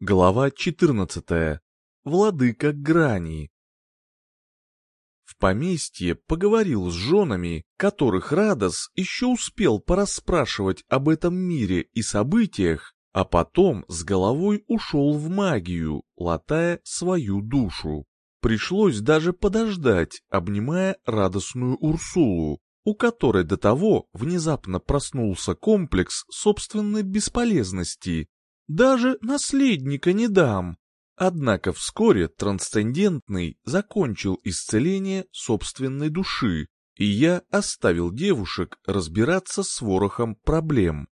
Глава 14. Владыка Грани. В поместье поговорил с женами, которых Радос еще успел порасспрашивать об этом мире и событиях, а потом с головой ушел в магию, латая свою душу. Пришлось даже подождать, обнимая радостную Урсулу, у которой до того внезапно проснулся комплекс собственной бесполезности, даже наследника не дам. Однако вскоре трансцендентный закончил исцеление собственной души, и я оставил девушек разбираться с ворохом проблем.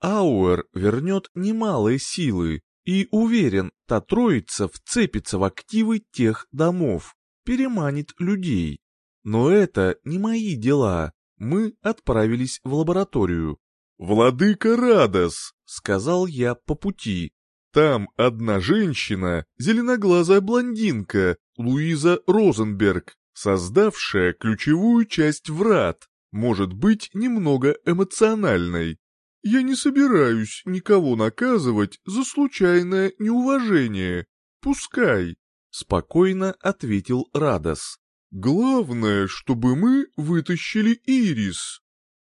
Ауэр вернет немалые силы, и уверен, та троица вцепится в активы тех домов, переманит людей. Но это не мои дела. Мы отправились в лабораторию. «Владыка Радос!» — сказал я по пути. «Там одна женщина, зеленоглазая блондинка, Луиза Розенберг, создавшая ключевую часть врат, может быть немного эмоциональной. Я не собираюсь никого наказывать за случайное неуважение. Пускай», — спокойно ответил Радос. «Главное, чтобы мы вытащили Ирис».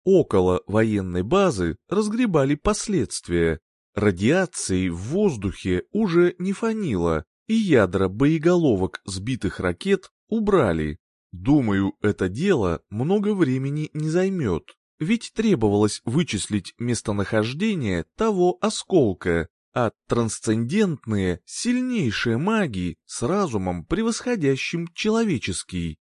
Около военной базы разгребали последствия. Радиации в воздухе уже не фанило, и ядра боеголовок сбитых ракет убрали. Думаю, это дело много времени не займет, ведь требовалось вычислить местонахождение того осколка, а трансцендентные, сильнейшие маги с разумом, превосходящим человеческий.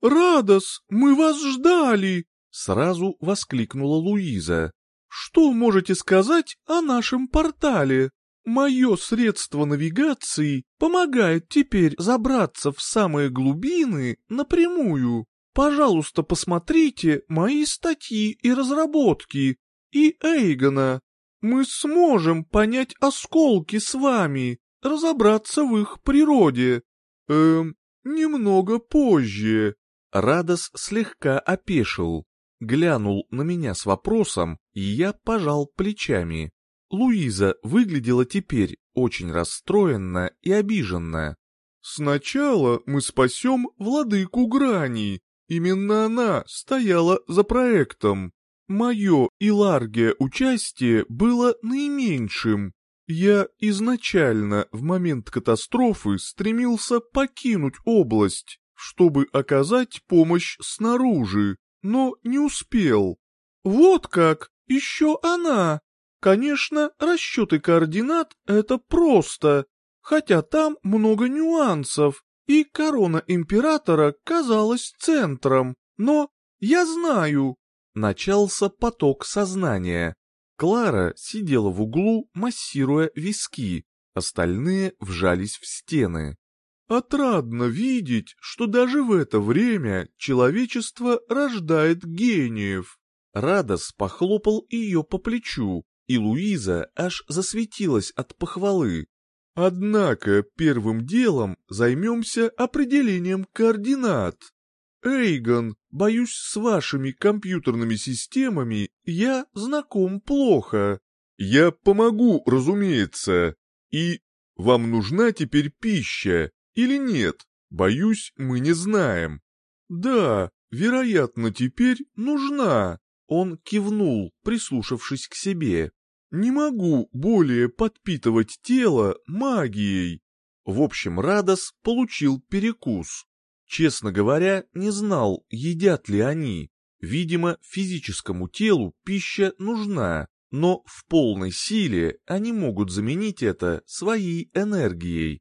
«Радос, мы вас ждали!» Сразу воскликнула Луиза. «Что можете сказать о нашем портале? Мое средство навигации помогает теперь забраться в самые глубины напрямую. Пожалуйста, посмотрите мои статьи и разработки. И Эйгона. Мы сможем понять осколки с вами, разобраться в их природе. Эм, немного позже». Радос слегка опешил глянул на меня с вопросом, и я пожал плечами. Луиза выглядела теперь очень расстроена и обиженная. «Сначала мы спасем владыку Грани. Именно она стояла за проектом. Мое и Ларгия участие было наименьшим. Я изначально в момент катастрофы стремился покинуть область, чтобы оказать помощь снаружи, но не успел. Вот как, еще она. Конечно, расчеты координат — это просто, хотя там много нюансов, и корона императора казалась центром, но я знаю. Начался поток сознания. Клара сидела в углу, массируя виски, остальные вжались в стены. Отрадно видеть, что даже в это время человечество рождает гениев. Радос похлопал ее по плечу, и Луиза аж засветилась от похвалы. Однако первым делом займемся определением координат. Эйгон, боюсь, с вашими компьютерными системами я знаком плохо. Я помогу, разумеется. И вам нужна теперь пища, или нет? Боюсь, мы не знаем. Да, вероятно, теперь нужна. Он кивнул, прислушавшись к себе. Не могу более подпитывать тело магией. В общем, Радос получил перекус. Честно говоря, не знал, едят ли они. Видимо, физическому телу пища нужна, но в полной силе они могут заменить это своей энергией.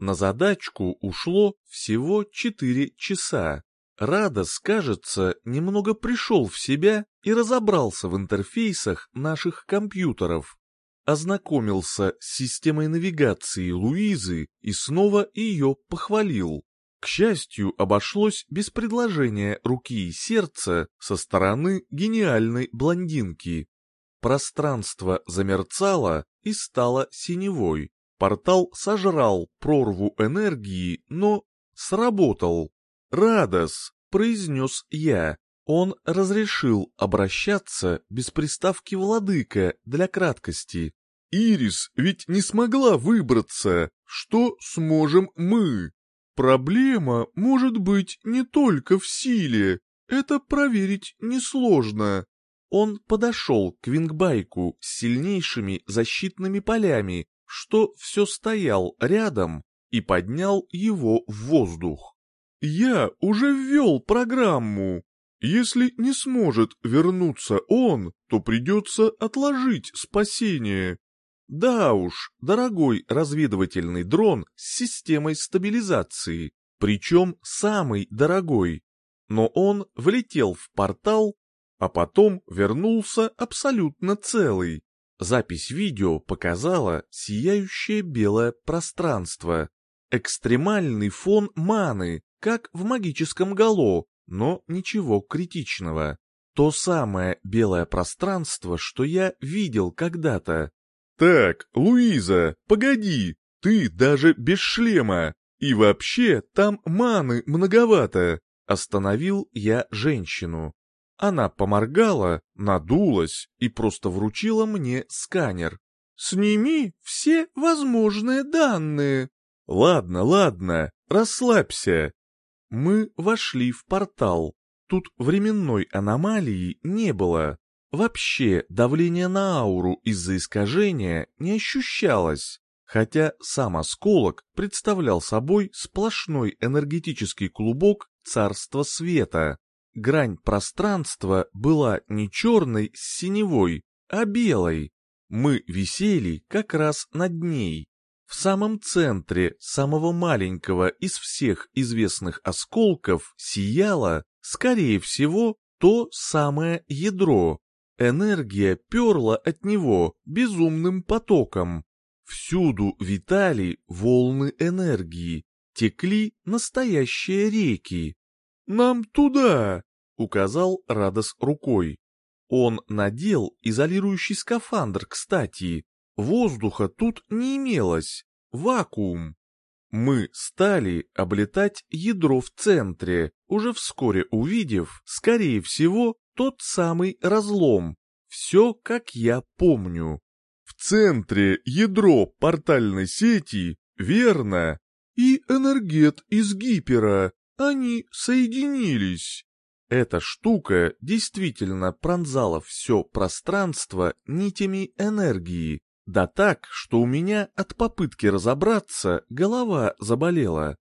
На задачку ушло всего 4 часа. Радос, кажется, немного пришел в себя и разобрался в интерфейсах наших компьютеров. Ознакомился с системой навигации Луизы и снова ее похвалил. К счастью, обошлось без предложения руки и сердца со стороны гениальной блондинки. Пространство замерцало и стало синевой. Портал сожрал прорву энергии, но сработал. «Радос», — произнес я. Он разрешил обращаться без приставки «владыка» для краткости. Ирис ведь не смогла выбраться. Что сможем мы? Проблема может быть не только в силе. Это проверить несложно. Он подошел к вингбайку с сильнейшими защитными полями, что все стоял рядом, и поднял его в воздух. «Я уже ввел программу. Если не сможет вернуться он, то придется отложить спасение. Да уж, дорогой разведывательный дрон с системой стабилизации, причем самый дорогой. Но он влетел в портал, а потом вернулся абсолютно целый. Запись видео показала сияющее белое пространство. Экстремальный фон маны, как в магическом гало, но ничего критичного. То самое белое пространство, что я видел когда-то. «Так, Луиза, погоди, ты даже без шлема. И вообще, там маны многовато», — остановил я женщину. Она поморгала, надулась и просто вручила мне сканер. «Сними все возможные данные». «Ладно, ладно, расслабься». Мы вошли в портал. Тут временной аномалии не было. Вообще давление на ауру из-за искажения не ощущалось, хотя сам осколок представлял собой сплошной энергетический клубок царства света. Грань пространства была не черной с синевой, а белой. Мы висели как раз над ней. В самом центре самого маленького из всех известных осколков сияло, скорее всего, то самое ядро. Энергия перла от него безумным потоком. Всюду витали волны энергии, текли настоящие реки. «Нам туда!» — указал Радос рукой. Он надел изолирующий скафандр, кстати. Воздуха тут не имелось. Вакуум. Мы стали облетать ядро в центре, уже вскоре увидев, скорее всего, тот самый разлом. Все, как я помню. В центре ядро портальной сети, верно, и энергет из гипера, они соединились. Эта штука действительно пронзала все пространство нитями энергии, да так, что у меня от попытки разобраться голова заболела.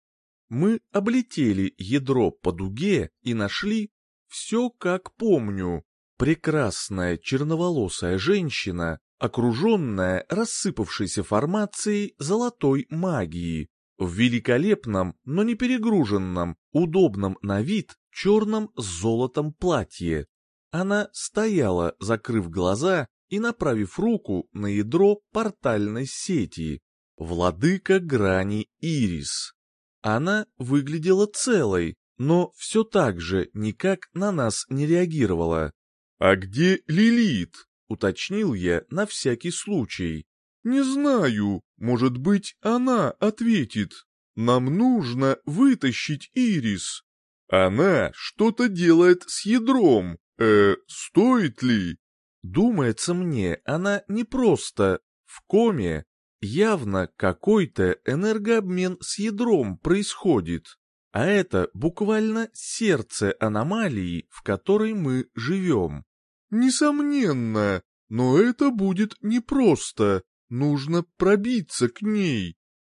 Мы облетели ядро по дуге и нашли все как помню. Прекрасная черноволосая женщина, окруженная рассыпавшейся формацией золотой магии, в великолепном, но не перегруженном, удобном на вид черном с золотом платье. Она стояла, закрыв глаза и направив руку на ядро портальной сети. Владыка грани Ирис. Она выглядела целой, но все так же никак на нас не реагировала. «А где Лилит?» — уточнил я на всякий случай. «Не знаю, может быть, она ответит. Нам нужно вытащить Ирис. Она что-то делает с ядром. Э, стоит ли?» Думается мне, она не просто в коме. Явно какой-то энергообмен с ядром происходит. А это буквально сердце аномалии, в которой мы живем. Несомненно, но это будет непросто, нужно пробиться к ней.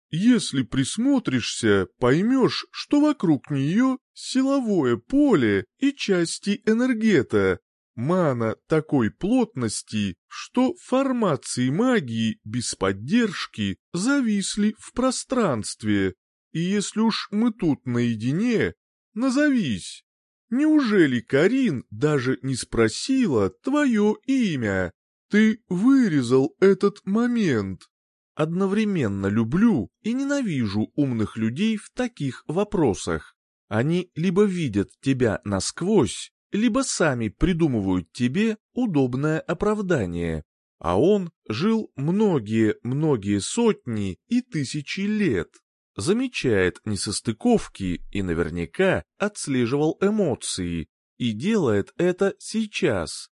Если присмотришься, поймешь, что вокруг нее силовое поле и части энергета, мана такой плотности, что формации магии без поддержки зависли в пространстве. И если уж мы тут наедине, назовись. Неужели Карин даже не спросила твое имя? Ты вырезал этот момент. Одновременно люблю и ненавижу умных людей в таких вопросах. Они либо видят тебя насквозь, либо сами придумывают тебе удобное оправдание. А он жил многие-многие сотни и тысячи лет замечает несостыковки и наверняка отслеживал эмоции, и делает это сейчас.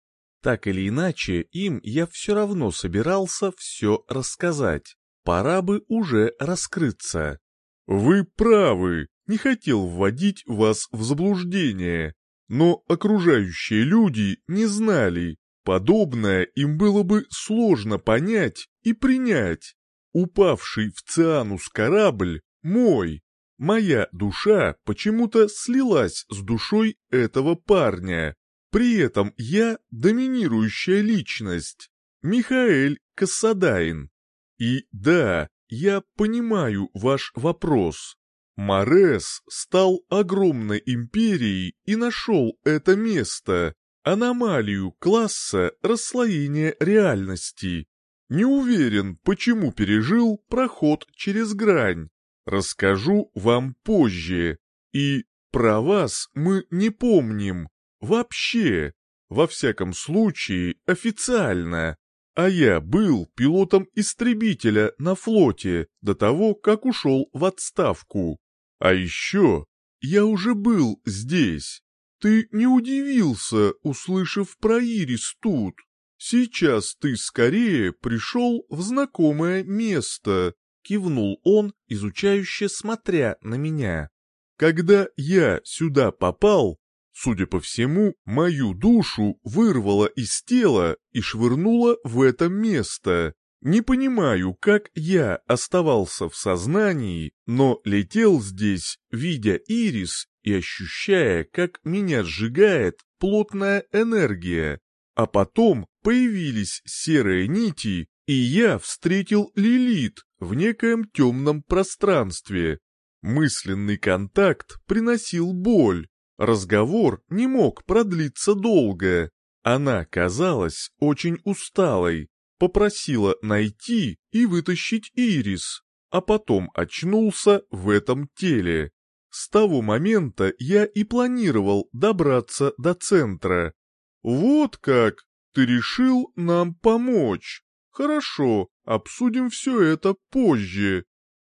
Так или иначе, им я все равно собирался все рассказать. Пора бы уже раскрыться. «Вы правы, не хотел вводить вас в заблуждение, но окружающие люди не знали, подобное им было бы сложно понять и принять. Упавший в Цианус корабль мой, моя душа почему-то слилась с душой этого парня, при этом я доминирующая личность, Михаэль Кассадайн. И да, я понимаю ваш вопрос. Морес стал огромной империей и нашел это место, аномалию класса расслоения реальности. Не уверен, почему пережил проход через грань. Расскажу вам позже. И про вас мы не помним. Вообще. Во всяком случае, официально. А я был пилотом истребителя на флоте до того, как ушел в отставку. А еще я уже был здесь. Ты не удивился, услышав про Ирис тут. Сейчас ты скорее пришел в знакомое место, кивнул он, изучающе смотря на меня. Когда я сюда попал, Судя по всему, мою душу вырвало из тела и швырнуло в это место. Не понимаю, как я оставался в сознании, но летел здесь, видя ирис и ощущая, как меня сжигает плотная энергия. А потом появились серые нити, и я встретил Лилит в некоем темном пространстве. Мысленный контакт приносил боль, Разговор не мог продлиться долго. Она казалась очень усталой, попросила найти и вытащить ирис, а потом очнулся в этом теле. С того момента я и планировал добраться до центра. Вот как, ты решил нам помочь. Хорошо, обсудим все это позже.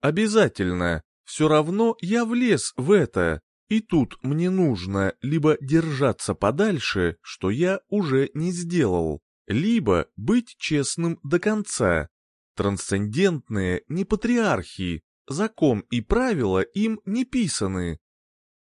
Обязательно. Все равно я влез в это. И тут мне нужно либо держаться подальше, что я уже не сделал, либо быть честным до конца. Трансцендентные не патриархи, закон и правила им не писаны.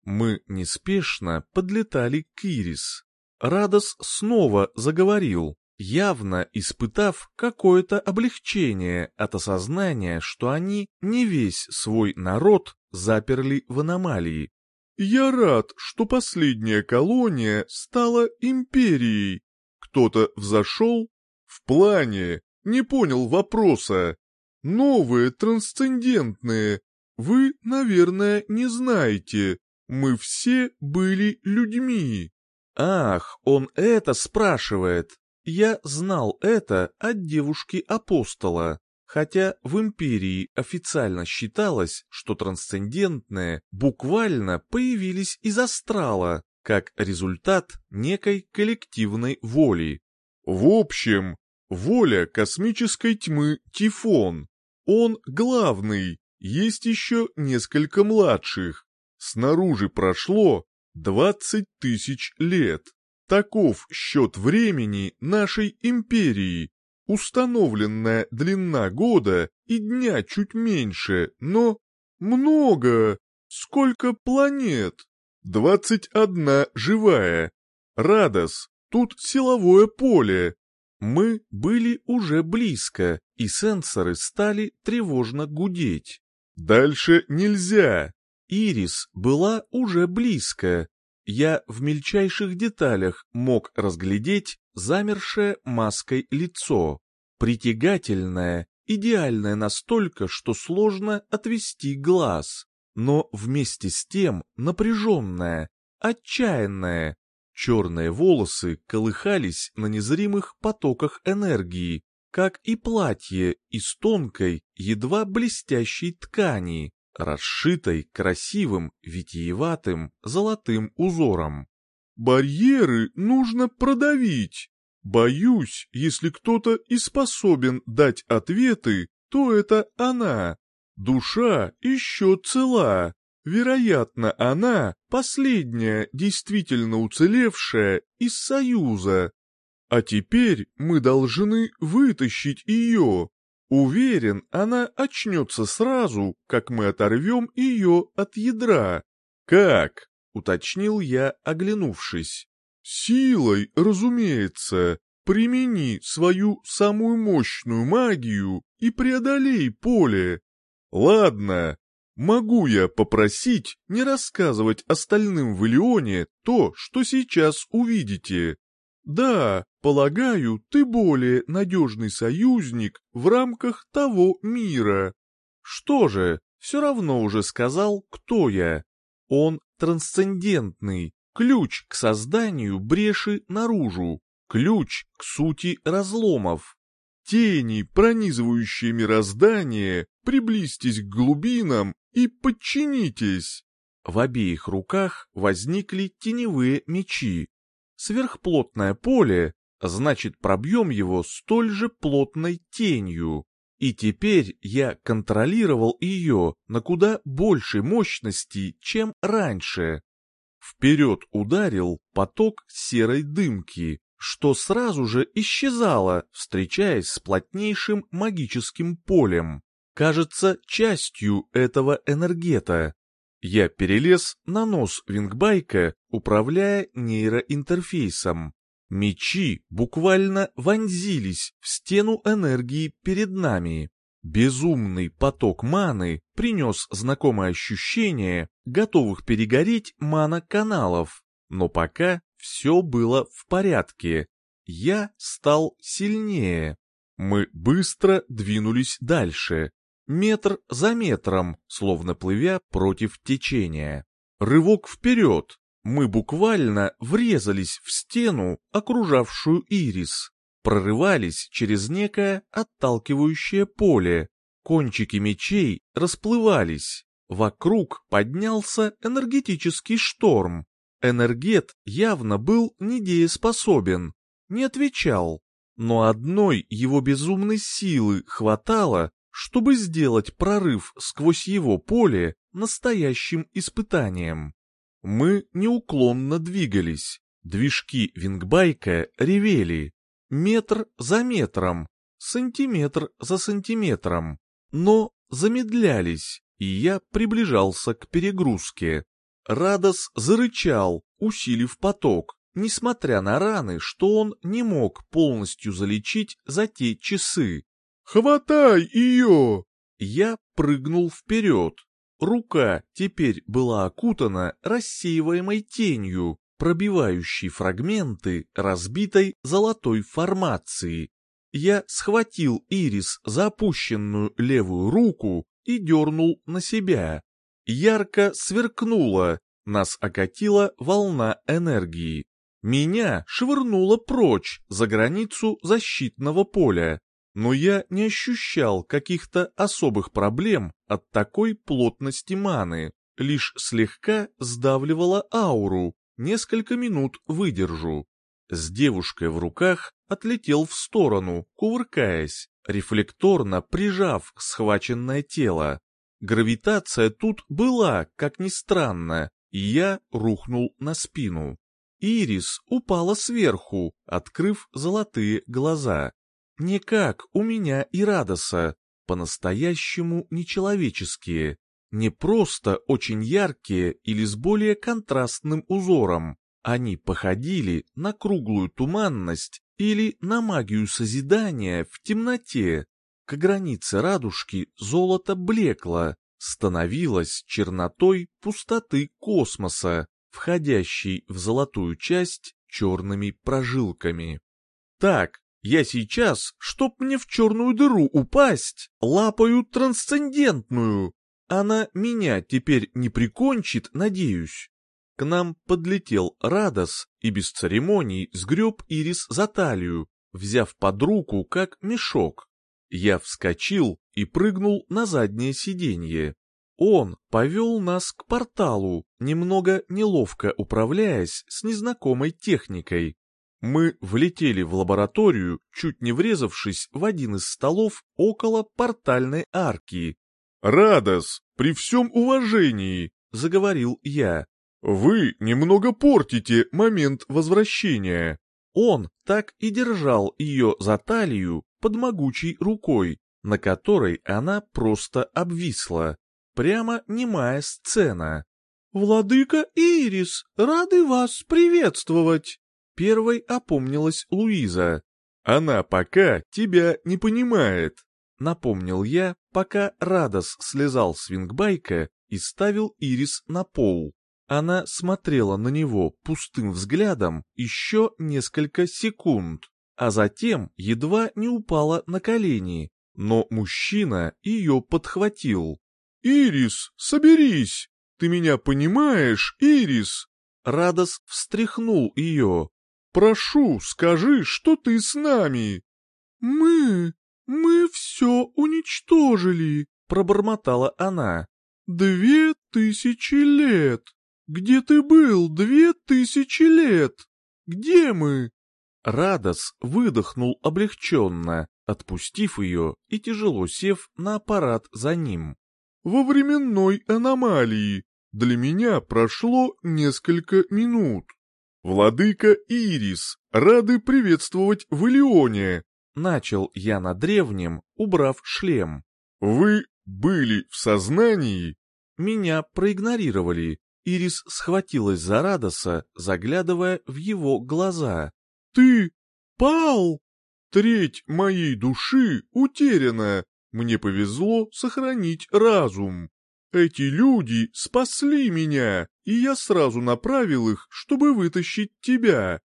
Мы неспешно подлетали к Ирис. Радос снова заговорил, явно испытав какое-то облегчение от осознания, что они не весь свой народ заперли в аномалии. Я рад, что последняя колония стала империей. Кто-то взошел? В плане, не понял вопроса. Новые трансцендентные. Вы, наверное, не знаете. Мы все были людьми. Ах, он это спрашивает. Я знал это от девушки-апостола. Хотя в империи официально считалось, что трансцендентные буквально появились из астрала, как результат некой коллективной воли. В общем, воля космической тьмы Тифон. Он главный, есть еще несколько младших. Снаружи прошло 20 тысяч лет. Таков счет времени нашей империи, Установленная длина года и дня чуть меньше, но много. Сколько планет? Двадцать одна живая. Радос, тут силовое поле. Мы были уже близко, и сенсоры стали тревожно гудеть. Дальше нельзя. Ирис была уже близко. Я в мельчайших деталях мог разглядеть замершее маской лицо, притягательное, идеальное настолько, что сложно отвести глаз, но вместе с тем напряженное, отчаянное. Черные волосы колыхались на незримых потоках энергии, как и платье из тонкой, едва блестящей ткани, расшитой красивым, витиеватым, золотым узором. Барьеры нужно продавить. Боюсь, если кто-то и способен дать ответы, то это она. Душа еще цела. Вероятно, она последняя действительно уцелевшая из Союза. А теперь мы должны вытащить ее. Уверен, она очнется сразу, как мы оторвем ее от ядра. Как? Уточнил я, оглянувшись. Силой, разумеется. Примени свою самую мощную магию и преодолей поле. Ладно, могу я попросить не рассказывать остальным в Илионе то, что сейчас увидите? Да, полагаю, ты более надежный союзник в рамках того мира. Что же, все равно уже сказал, кто я. Он трансцендентный, ключ к созданию бреши наружу, ключ к сути разломов. Тени, пронизывающие мироздание, приблизьтесь к глубинам и подчинитесь. В обеих руках возникли теневые мечи. Сверхплотное поле, значит пробьем его столь же плотной тенью. И теперь я контролировал ее на куда большей мощности, чем раньше. Вперед ударил поток серой дымки, что сразу же исчезало, встречаясь с плотнейшим магическим полем. Кажется, частью этого энергета. Я перелез на нос вингбайка, управляя нейроинтерфейсом. Мечи буквально вонзились в стену энергии перед нами. Безумный поток маны принес знакомое ощущение готовых перегореть мана-каналов, но пока все было в порядке. Я стал сильнее. Мы быстро двинулись дальше, метр за метром, словно плывя против течения. Рывок вперед. Мы буквально врезались в стену, окружавшую ирис прорывались через некое отталкивающее поле. Кончики мечей расплывались. Вокруг поднялся энергетический шторм. Энергет явно был недееспособен, не отвечал. Но одной его безумной силы хватало, чтобы сделать прорыв сквозь его поле настоящим испытанием. Мы неуклонно двигались. Движки вингбайка ревели метр за метром, сантиметр за сантиметром, но замедлялись, и я приближался к перегрузке. Радос зарычал, усилив поток, несмотря на раны, что он не мог полностью залечить за те часы. «Хватай ее!» Я прыгнул вперед. Рука теперь была окутана рассеиваемой тенью, пробивающий фрагменты разбитой золотой формации. Я схватил Ирис за опущенную левую руку и дернул на себя. Ярко сверкнуло, нас окатила волна энергии. Меня швырнуло прочь за границу защитного поля, но я не ощущал каких-то особых проблем от такой плотности маны, лишь слегка сдавливала ауру, Несколько минут выдержу. С девушкой в руках отлетел в сторону, кувыркаясь, рефлекторно прижав схваченное тело. Гравитация тут была, как ни странно, и я рухнул на спину. Ирис упала сверху, открыв золотые глаза. Не как у меня и Радоса, по-настоящему нечеловеческие не просто очень яркие или с более контрастным узором, они походили на круглую туманность или на магию созидания в темноте. К границе радужки золото блекло, становилось чернотой пустоты космоса, входящей в золотую часть черными прожилками. Так, я сейчас, чтоб мне в черную дыру упасть, лапаю трансцендентную, она меня теперь не прикончит, надеюсь. К нам подлетел Радос и без церемоний сгреб Ирис за талию, взяв под руку как мешок. Я вскочил и прыгнул на заднее сиденье. Он повел нас к порталу, немного неловко управляясь с незнакомой техникой. Мы влетели в лабораторию, чуть не врезавшись в один из столов около портальной арки. «Радос, при всем уважении», — заговорил я, — «вы немного портите момент возвращения. Он так и держал ее за талию под могучей рукой, на которой она просто обвисла. Прямо немая сцена. «Владыка Ирис, рады вас приветствовать!» Первой опомнилась Луиза. «Она пока тебя не понимает», — напомнил я, пока Радос слезал с вингбайка и ставил Ирис на пол. Она смотрела на него пустым взглядом еще несколько секунд, а затем едва не упала на колени, но мужчина ее подхватил. «Ирис, соберись! Ты меня понимаешь, Ирис?» Радос встряхнул ее. «Прошу, скажи, что ты с нами!» «Мы... мы все уничтожили!» — пробормотала она. «Две тысячи лет! Где ты был две тысячи лет? Где мы?» Радос выдохнул облегченно, отпустив ее и тяжело сев на аппарат за ним. «Во временной аномалии. Для меня прошло несколько минут. Владыка Ирис, рады приветствовать в Илионе!» Начал я на древнем, убрав шлем. «Вы были в сознании?» Меня проигнорировали. Ирис схватилась за Радоса, заглядывая в его глаза. «Ты пал!» Треть моей души утеряна. Мне повезло сохранить разум. Эти люди спасли меня, и я сразу направил их, чтобы вытащить тебя.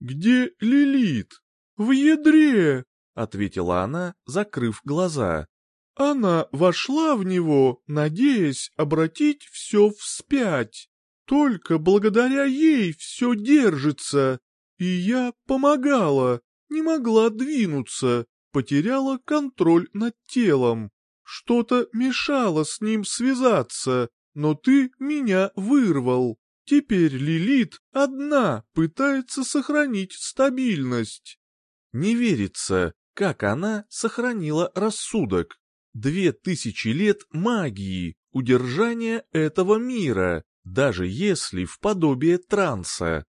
Где Лилит? В ядре, ответила она, закрыв глаза. Она вошла в него, надеясь обратить все вспять. Только благодаря ей все держится, и я помогала, не могла двинуться, потеряла контроль над телом. Что-то мешало с ним связаться, но ты меня вырвал. Теперь Лилит одна пытается сохранить стабильность. Не верится, как она сохранила рассудок. Две тысячи лет магии, удержания этого мира, даже если в подобие транса.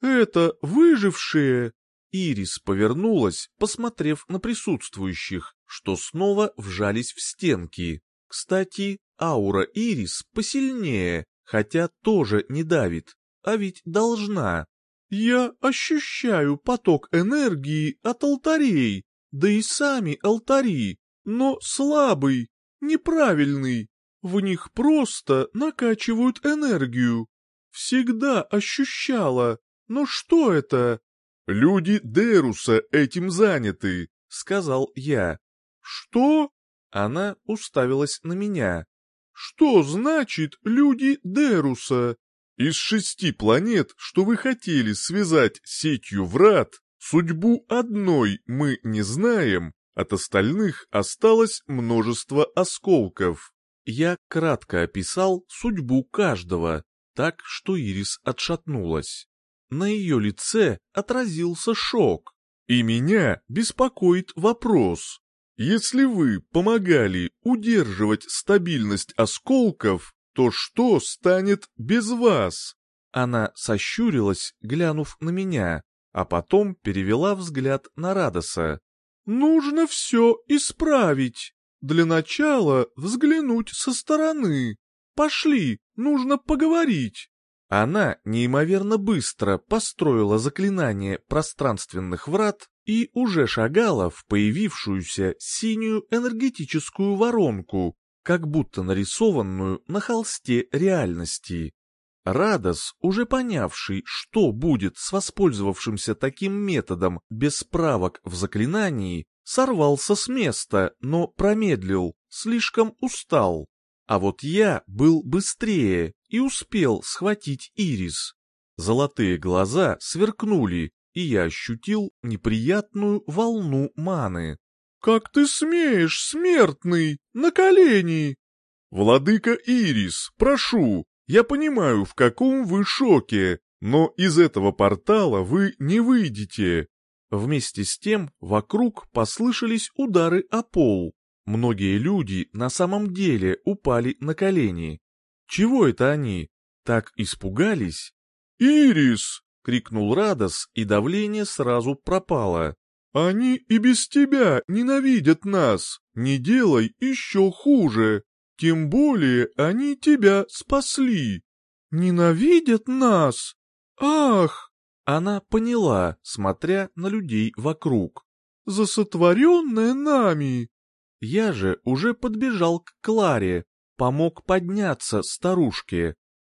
Это выжившие, Ирис повернулась, посмотрев на присутствующих, что снова вжались в стенки. Кстати, аура Ирис посильнее, хотя тоже не давит, а ведь должна. Я ощущаю поток энергии от алтарей, да и сами алтари, но слабый, неправильный. В них просто накачивают энергию. Всегда ощущала, но что это? «Люди Деруса этим заняты», — сказал я. «Что?» Она уставилась на меня. «Что значит «люди Деруса»?» «Из шести планет, что вы хотели связать сетью врат, судьбу одной мы не знаем, от остальных осталось множество осколков. Я кратко описал судьбу каждого, так что Ирис отшатнулась. На ее лице отразился шок. И меня беспокоит вопрос. Если вы помогали удерживать стабильность осколков, то что станет без вас? Она сощурилась, глянув на меня, а потом перевела взгляд на Радоса. «Нужно все исправить. Для начала взглянуть со стороны. Пошли, нужно поговорить». Она неимоверно быстро построила заклинание пространственных врат и уже шагала в появившуюся синюю энергетическую воронку, как будто нарисованную на холсте реальности. Радос, уже понявший, что будет с воспользовавшимся таким методом без справок в заклинании, сорвался с места, но промедлил, слишком устал. А вот я был быстрее и успел схватить ирис. Золотые глаза сверкнули, и я ощутил неприятную волну маны. «Как ты смеешь, смертный, на колени!» «Владыка Ирис, прошу, я понимаю, в каком вы шоке, но из этого портала вы не выйдете». Вместе с тем вокруг послышались удары о пол. Многие люди на самом деле упали на колени. Чего это они? Так испугались? «Ирис!» — крикнул Радос, и давление сразу пропало. «Они и без тебя ненавидят нас, не делай еще хуже. Тем более они тебя спасли. Ненавидят нас? Ах!» Она поняла, смотря на людей вокруг. «За сотворенное нами!» Я же уже подбежал к Кларе, помог подняться старушке.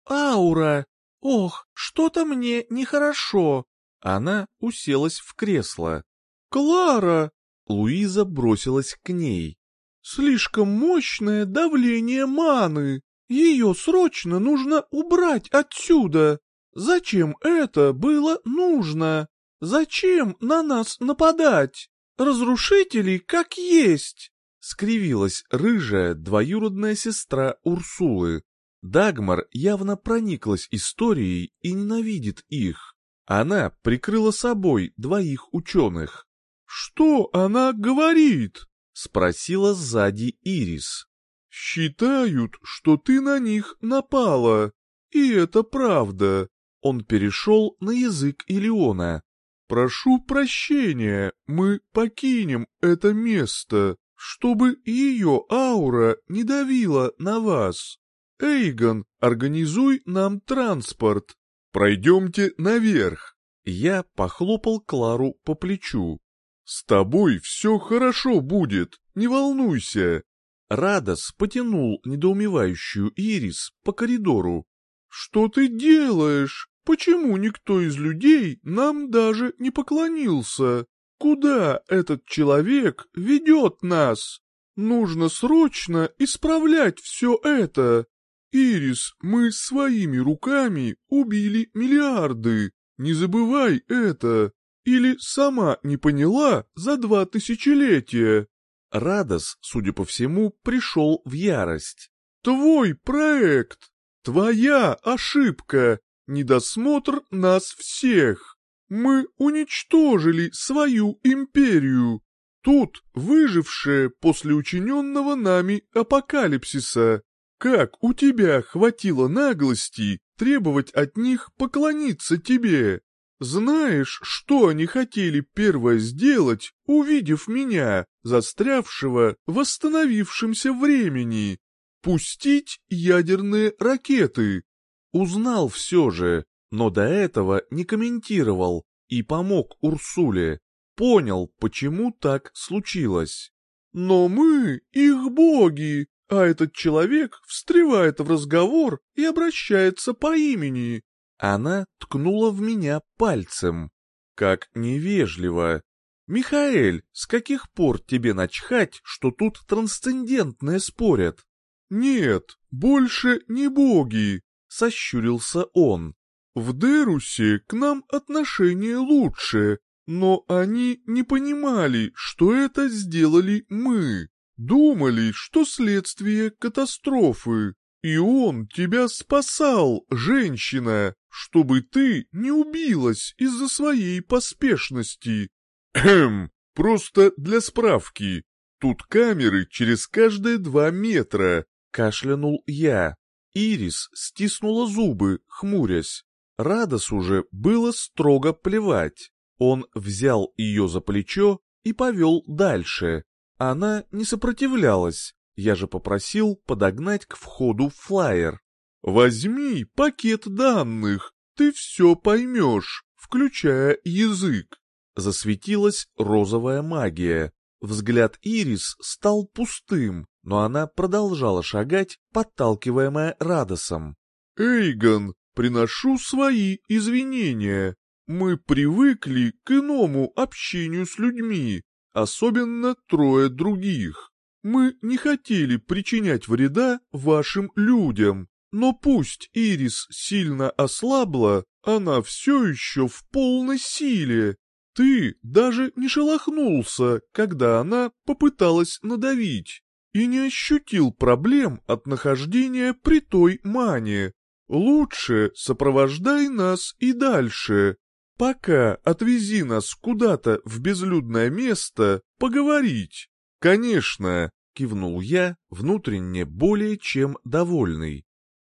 «Аура! Ох, что-то мне нехорошо!» Она уселась в кресло. «Клара!» Луиза бросилась к ней. «Слишком мощное давление маны. Ее срочно нужно убрать отсюда. Зачем это было нужно? Зачем на нас нападать? Разрушители как есть!» Скривилась рыжая двоюродная сестра Урсулы. Дагмар явно прониклась историей и ненавидит их. Она прикрыла собой двоих ученых. «Что она говорит?» — спросила сзади Ирис. «Считают, что ты на них напала. И это правда». Он перешел на язык Илиона. «Прошу прощения, мы покинем это место, чтобы ее аура не давила на вас. Эйгон, организуй нам транспорт. Пройдемте наверх». Я похлопал Клару по плечу. «С тобой все хорошо будет, не волнуйся!» Радос потянул недоумевающую Ирис по коридору. «Что ты делаешь? Почему никто из людей нам даже не поклонился? Куда этот человек ведет нас? Нужно срочно исправлять все это. Ирис, мы своими руками убили миллиарды. Не забывай это. Или сама не поняла за два тысячелетия?» Радос, судя по всему, пришел в ярость. «Твой проект! Твоя ошибка! Недосмотр нас всех! Мы уничтожили свою империю! Тут выжившие после учиненного нами апокалипсиса! Как у тебя хватило наглости требовать от них поклониться тебе? Знаешь, что они хотели первое сделать, увидев меня, застрявшего в восстановившемся времени? Пустить ядерные ракеты. Узнал все же, но до этого не комментировал и помог Урсуле. Понял, почему так случилось. Но мы их боги, а этот человек встревает в разговор и обращается по имени. Она ткнула в меня пальцем. Как невежливо. «Михаэль, с каких пор тебе начхать, что тут трансцендентные спорят?» «Нет, больше не боги», — сощурился он. «В Дерусе к нам отношение лучше, но они не понимали, что это сделали мы. Думали, что следствие катастрофы. И он тебя спасал, женщина, чтобы ты не убилась из-за своей поспешности. Хм, просто для справки. Тут камеры через каждые два метра, кашлянул я. Ирис стиснула зубы, хмурясь. Радос уже было строго плевать. Он взял ее за плечо и повел дальше. Она не сопротивлялась, я же попросил подогнать к входу флаер. «Возьми пакет данных, ты все поймешь, включая язык». Засветилась розовая магия. Взгляд Ирис стал пустым, но она продолжала шагать, подталкиваемая Радосом. «Эйгон, приношу свои извинения. Мы привыкли к иному общению с людьми, особенно трое других. Мы не хотели причинять вреда вашим людям, но пусть Ирис сильно ослабла, она все еще в полной силе. Ты даже не шелохнулся, когда она попыталась надавить, и не ощутил проблем от нахождения при той мане. Лучше сопровождай нас и дальше. Пока отвези нас куда-то в безлюдное место поговорить. «Конечно», — кивнул я, внутренне более чем довольный.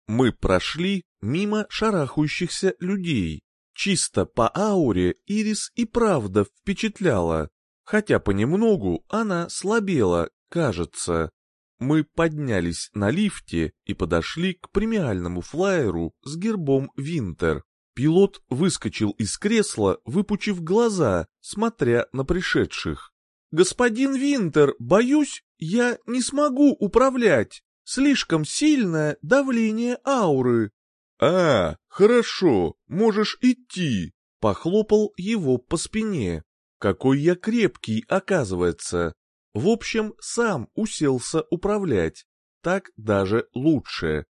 Мы прошли мимо шарахающихся людей. Чисто по ауре Ирис и правда впечатляла, хотя понемногу она слабела, кажется. Мы поднялись на лифте и подошли к премиальному флайеру с гербом Винтер. Пилот выскочил из кресла, выпучив глаза, смотря на пришедших. «Господин Винтер, боюсь, я не смогу управлять. Слишком сильное давление ауры». «А, хорошо, можешь идти», — похлопал его по спине. «Какой я крепкий, оказывается. В общем, сам уселся управлять. Так даже лучше.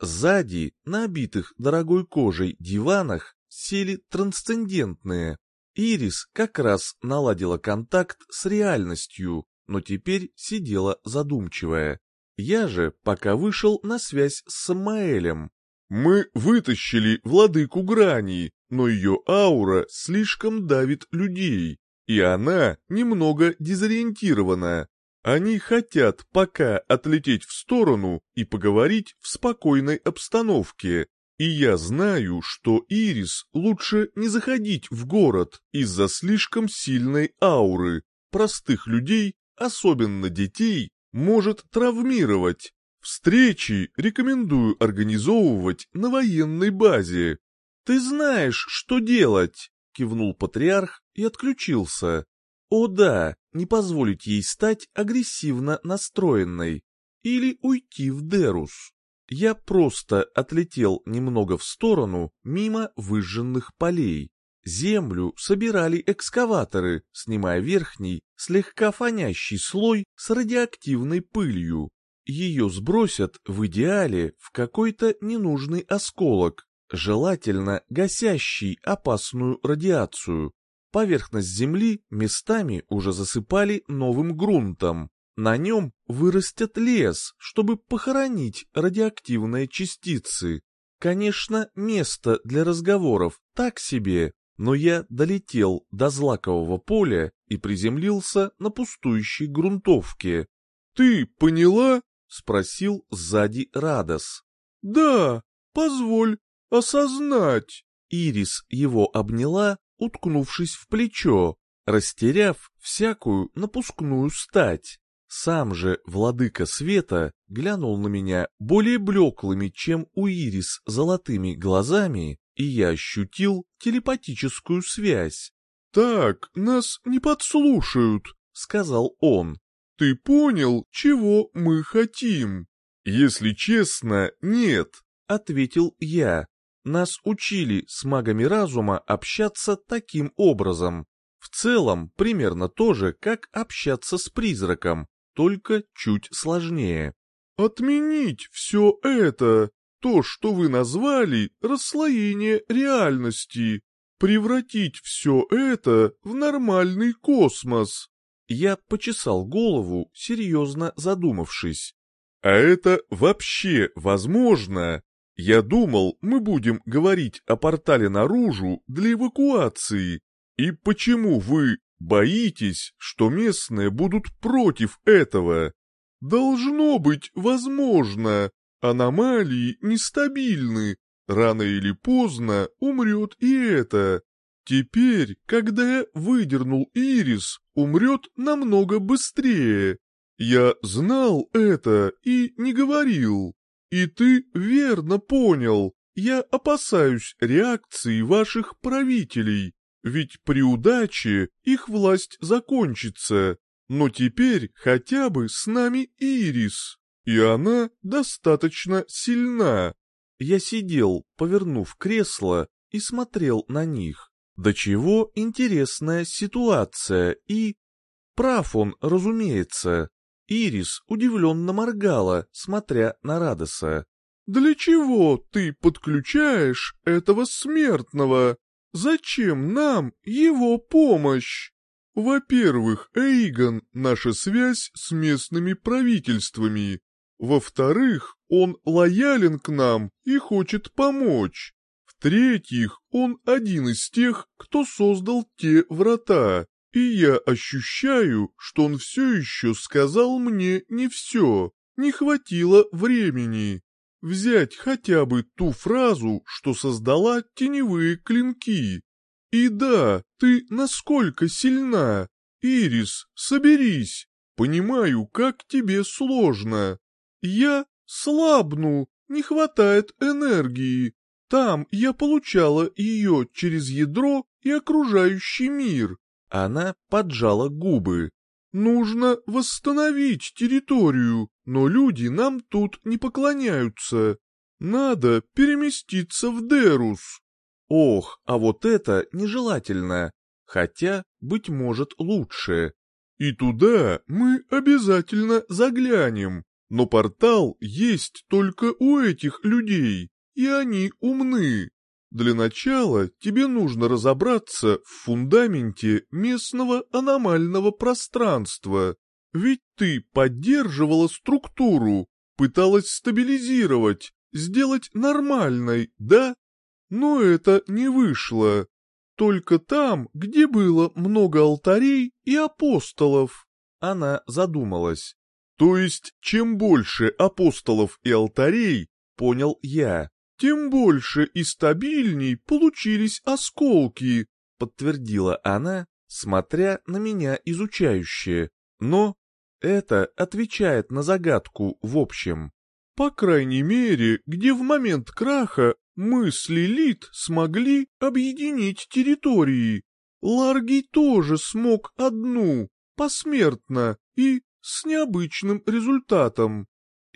Сзади, на обитых дорогой кожей диванах, сели трансцендентные. Ирис как раз наладила контакт с реальностью, но теперь сидела задумчивая. Я же пока вышел на связь с Самаэлем. «Мы вытащили владыку грани, но ее аура слишком давит людей и она немного дезориентирована. Они хотят пока отлететь в сторону и поговорить в спокойной обстановке. И я знаю, что Ирис лучше не заходить в город из-за слишком сильной ауры. Простых людей, особенно детей, может травмировать. Встречи рекомендую организовывать на военной базе. Ты знаешь, что делать кивнул патриарх и отключился. О да, не позволить ей стать агрессивно настроенной. Или уйти в Дерус. Я просто отлетел немного в сторону, мимо выжженных полей. Землю собирали экскаваторы, снимая верхний, слегка фонящий слой с радиоактивной пылью. Ее сбросят в идеале в какой-то ненужный осколок, желательно гасящий опасную радиацию. Поверхность Земли местами уже засыпали новым грунтом. На нем вырастет лес, чтобы похоронить радиоактивные частицы. Конечно, место для разговоров так себе, но я долетел до злакового поля и приземлился на пустующей грунтовке. «Ты поняла?» — спросил сзади Радос. «Да, позволь, осознать. Ирис его обняла, уткнувшись в плечо, растеряв всякую напускную стать. Сам же владыка света глянул на меня более блеклыми, чем у Ирис золотыми глазами, и я ощутил телепатическую связь. «Так, нас не подслушают», — сказал он. «Ты понял, чего мы хотим?» «Если честно, нет», — ответил я. Нас учили с магами разума общаться таким образом. В целом, примерно то же, как общаться с призраком, только чуть сложнее. «Отменить все это, то, что вы назвали расслоение реальности, превратить все это в нормальный космос». Я почесал голову, серьезно задумавшись. «А это вообще возможно?» Я думал, мы будем говорить о портале наружу для эвакуации. И почему вы боитесь, что местные будут против этого? Должно быть возможно. Аномалии нестабильны. Рано или поздно умрет и это. Теперь, когда я выдернул ирис, умрет намного быстрее. Я знал это и не говорил. И ты верно понял, я опасаюсь реакции ваших правителей, ведь при удаче их власть закончится. Но теперь хотя бы с нами Ирис, и она достаточно сильна. Я сидел, повернув кресло, и смотрел на них. До чего интересная ситуация и... Прав он, разумеется. Ирис удивленно моргала, смотря на Радоса. «Для чего ты подключаешь этого смертного? Зачем нам его помощь? Во-первых, Эйгон — наша связь с местными правительствами. Во-вторых, он лоялен к нам и хочет помочь. В-третьих, он один из тех, кто создал те врата и я ощущаю, что он все еще сказал мне не все, не хватило времени. взять хотя бы ту фразу, что создала теневые клинки. И да, ты насколько сильна. Ирис, соберись. Понимаю, как тебе сложно. Я слабну, не хватает энергии. Там я получала ее через ядро и окружающий мир. Она поджала губы. Нужно восстановить территорию, но люди нам тут не поклоняются. Надо переместиться в Дерус. Ох, а вот это нежелательно. Хотя, быть может, лучше. И туда мы обязательно заглянем. Но портал есть только у этих людей, и они умны. Для начала тебе нужно разобраться в фундаменте местного аномального пространства. Ведь ты поддерживала структуру, пыталась стабилизировать, сделать нормальной, да? Но это не вышло. Только там, где было много алтарей и апостолов. Она задумалась. То есть, чем больше апостолов и алтарей, понял я, тем больше и стабильней получились осколки, подтвердила она, смотря на меня изучающе. Но это отвечает на загадку в общем. По крайней мере, где в момент краха мы с Лилит смогли объединить территории. Ларгий тоже смог одну, посмертно и с необычным результатом.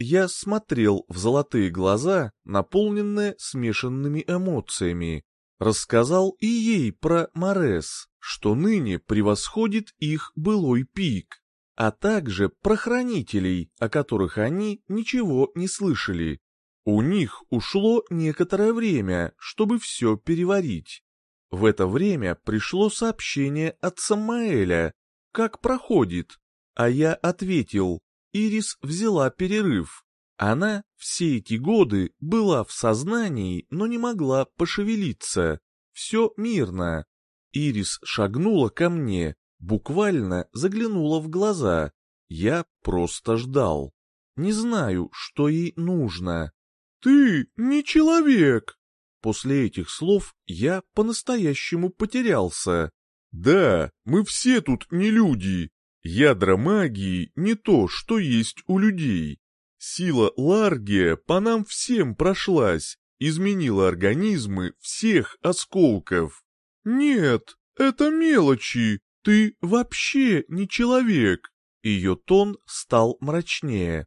Я смотрел в золотые глаза, наполненные смешанными эмоциями. Рассказал и ей про Морес, что ныне превосходит их былой пик, а также про хранителей, о которых они ничего не слышали. У них ушло некоторое время, чтобы все переварить. В это время пришло сообщение от Самаэля. Как проходит? А я ответил, Ирис взяла перерыв. Она все эти годы была в сознании, но не могла пошевелиться. Все мирно. Ирис шагнула ко мне, буквально заглянула в глаза. Я просто ждал. Не знаю, что ей нужно. «Ты не человек!» После этих слов я по-настоящему потерялся. «Да, мы все тут не люди. Ядра магии не то, что есть у людей. Сила Ларгия по нам всем прошлась, изменила организмы всех осколков. Нет, это мелочи, ты вообще не человек. Ее тон стал мрачнее.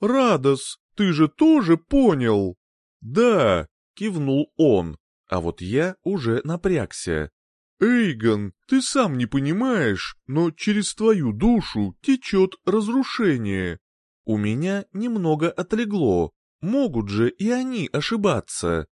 Радос, ты же тоже понял? Да, кивнул он, а вот я уже напрягся. Эйгон, ты сам не понимаешь, но через твою душу течет разрушение. У меня немного отлегло, могут же и они ошибаться.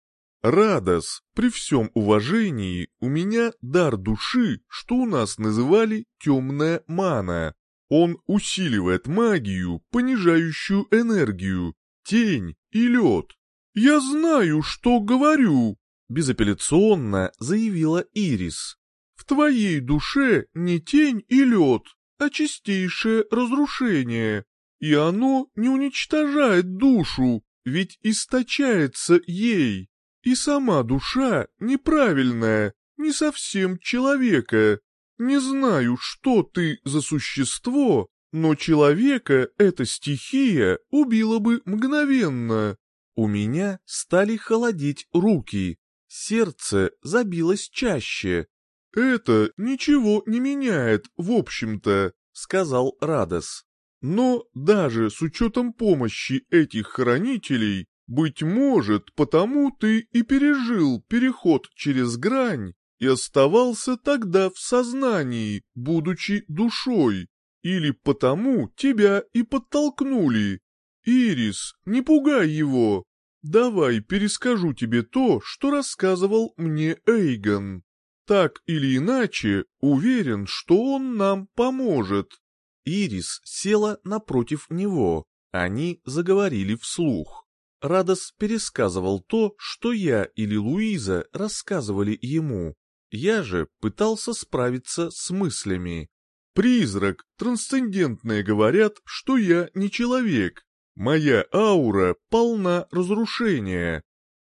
Радос, при всем уважении, у меня дар души, что у нас называли темная мана. Он усиливает магию, понижающую энергию, тень и лед. Я знаю, что говорю, безапелляционно заявила Ирис. В твоей душе не тень и лед, а чистейшее разрушение. И оно не уничтожает душу, ведь источается ей. И сама душа неправильная, не совсем человека. Не знаю, что ты за существо, но человека эта стихия убила бы мгновенно. У меня стали холодеть руки, сердце забилось чаще. «Это ничего не меняет, в общем-то», — сказал Радос. «Но даже с учетом помощи этих хранителей, быть может, потому ты и пережил переход через грань и оставался тогда в сознании, будучи душой, или потому тебя и подтолкнули. Ирис, не пугай его, Давай перескажу тебе то, что рассказывал мне Эйгон. Так или иначе, уверен, что он нам поможет. Ирис села напротив него. Они заговорили вслух. Радос пересказывал то, что я или Луиза рассказывали ему. Я же пытался справиться с мыслями. «Призрак, трансцендентные говорят, что я не человек. Моя аура полна разрушения.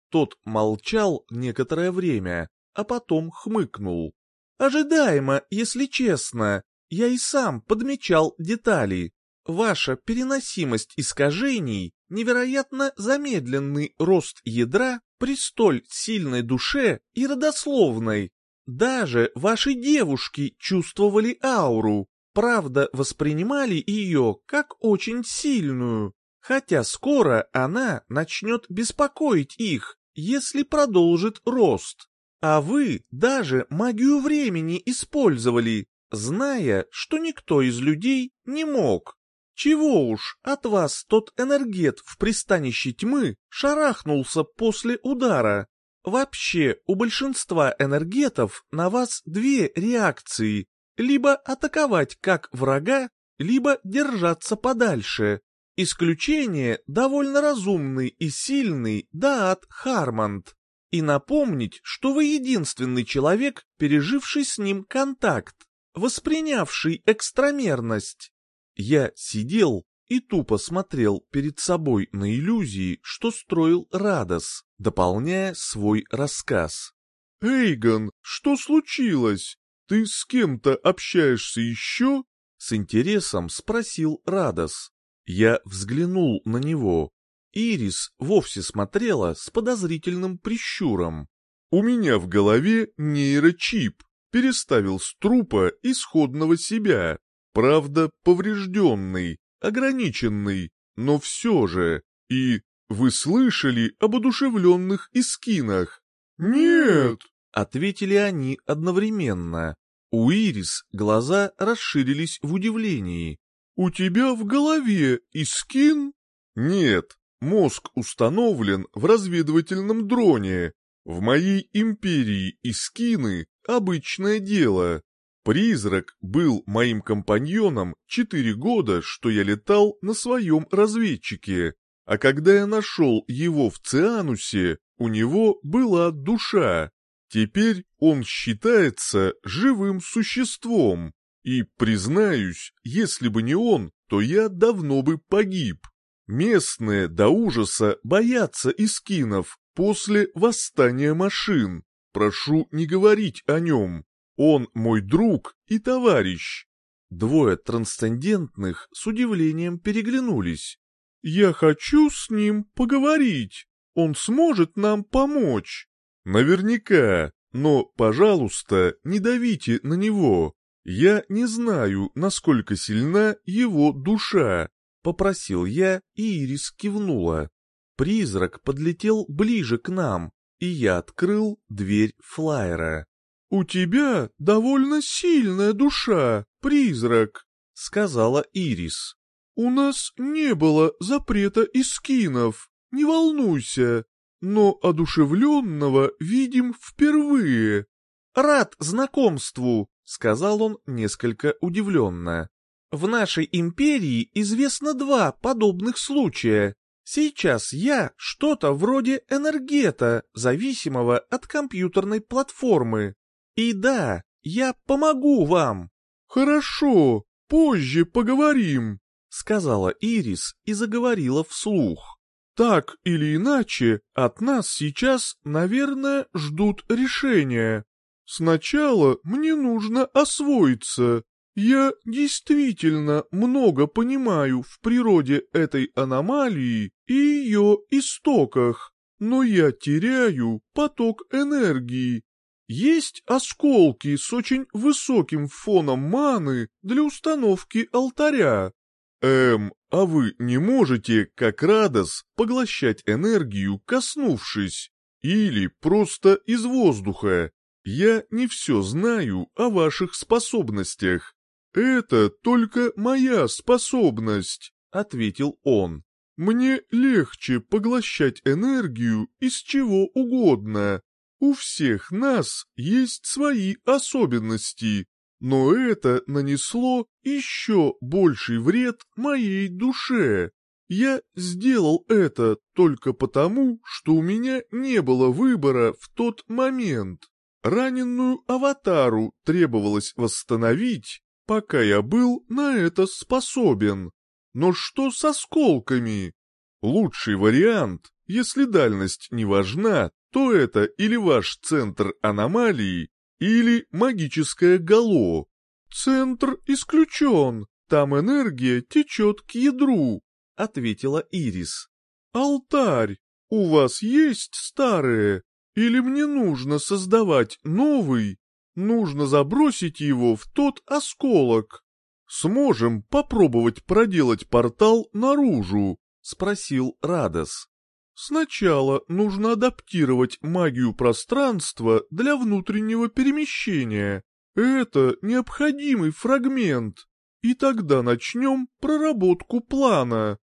Тот молчал некоторое время, а потом хмыкнул. Ожидаемо, если честно. Я и сам подмечал детали. Ваша переносимость искажений, невероятно замедленный рост ядра при столь сильной душе и родословной. Даже ваши девушки чувствовали ауру, правда воспринимали ее как очень сильную, хотя скоро она начнет беспокоить их, если продолжит рост. А вы даже магию времени использовали, зная, что никто из людей не мог. Чего уж от вас тот энергет в пристанище тьмы шарахнулся после удара. Вообще, у большинства энергетов на вас две реакции. Либо атаковать как врага, либо держаться подальше. Исключение довольно разумный и сильный Даат Хармонд и напомнить, что вы единственный человек, переживший с ним контакт, воспринявший экстрамерность. Я сидел и тупо смотрел перед собой на иллюзии, что строил Радос, дополняя свой рассказ. «Эйгон, что случилось? Ты с кем-то общаешься еще?» С интересом спросил Радос. Я взглянул на него. Ирис вовсе смотрела с подозрительным прищуром. «У меня в голове нейрочип. Переставил с трупа исходного себя. Правда, поврежденный, ограниченный, но все же. И вы слышали об одушевленных искинах?» «Нет!» — ответили они одновременно. У Ирис глаза расширились в удивлении. «У тебя в голове искин?» «Нет, Мозг установлен в разведывательном дроне. В моей империи Искины обычное дело. Призрак был моим компаньоном четыре года, что я летал на своем разведчике. А когда я нашел его в Цианусе, у него была душа. Теперь он считается живым существом. И, признаюсь, если бы не он, то я давно бы погиб. Местные до ужаса боятся искинов после восстания машин. Прошу не говорить о нем. Он мой друг и товарищ. Двое трансцендентных с удивлением переглянулись. «Я хочу с ним поговорить. Он сможет нам помочь». «Наверняка, но, пожалуйста, не давите на него. Я не знаю, насколько сильна его душа. Попросил я, и Ирис кивнула. Призрак подлетел ближе к нам, и я открыл дверь флайера. «У тебя довольно сильная душа, призрак», — сказала Ирис. «У нас не было запрета искинов, не волнуйся, но одушевленного видим впервые». «Рад знакомству», — сказал он несколько удивленно. В нашей империи известно два подобных случая. Сейчас я что-то вроде энергета, зависимого от компьютерной платформы. И да, я помогу вам. Хорошо, позже поговорим, сказала Ирис и заговорила вслух. Так или иначе, от нас сейчас, наверное, ждут решения. Сначала мне нужно освоиться, я действительно много понимаю в природе этой аномалии и ее истоках, но я теряю поток энергии. Есть осколки с очень высоким фоном маны для установки алтаря. Эм, а вы не можете, как Радос, поглощать энергию, коснувшись? Или просто из воздуха? Я не все знаю о ваших способностях. «Это только моя способность», — ответил он. «Мне легче поглощать энергию из чего угодно. У всех нас есть свои особенности, но это нанесло еще больший вред моей душе. Я сделал это только потому, что у меня не было выбора в тот момент. Раненую аватару требовалось восстановить, пока я был на это способен. Но что с осколками? Лучший вариант, если дальность не важна, то это или ваш центр аномалии, или магическое гало. Центр исключен, там энергия течет к ядру, ответила Ирис. Алтарь, у вас есть старые? Или мне нужно создавать новый? Нужно забросить его в тот осколок. Сможем попробовать проделать портал наружу, спросил Радос. Сначала нужно адаптировать магию пространства для внутреннего перемещения. Это необходимый фрагмент. И тогда начнем проработку плана.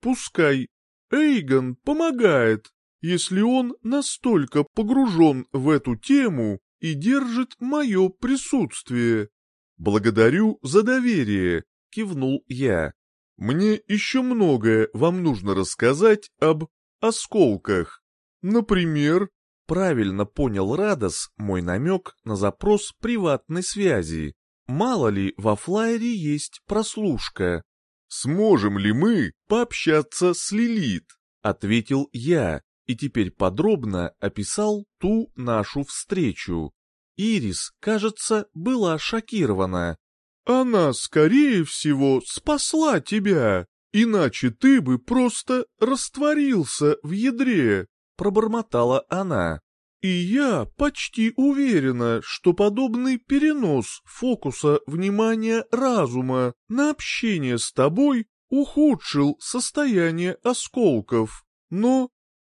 Пускай Эйгон помогает, если он настолько погружен в эту тему и держит мое присутствие. Благодарю за доверие, кивнул я. Мне еще многое вам нужно рассказать об осколках. Например, правильно понял Радос мой намек на запрос приватной связи. Мало ли, во флайере есть прослушка. «Сможем ли мы пообщаться с Лилит?» — ответил я, и теперь подробно описал ту нашу встречу. Ирис, кажется, была шокирована. «Она, скорее всего, спасла тебя!» Иначе ты бы просто растворился в ядре, пробормотала она. И я почти уверена, что подобный перенос фокуса внимания разума на общение с тобой ухудшил состояние осколков. Но,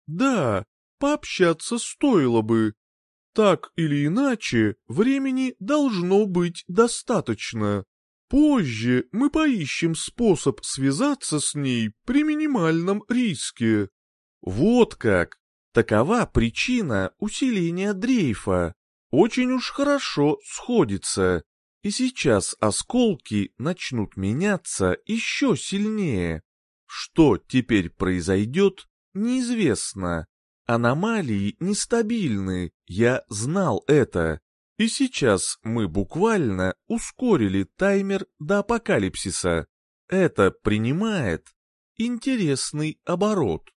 да, пообщаться стоило бы. Так или иначе, времени должно быть достаточно. Позже мы поищем способ связаться с ней при минимальном риске. Вот как. Такова причина усиления дрейфа. Очень уж хорошо сходится. И сейчас осколки начнут меняться еще сильнее. Что теперь произойдет, неизвестно. Аномалии нестабильны, я знал это. И сейчас мы буквально ускорили таймер до апокалипсиса. Это принимает интересный оборот.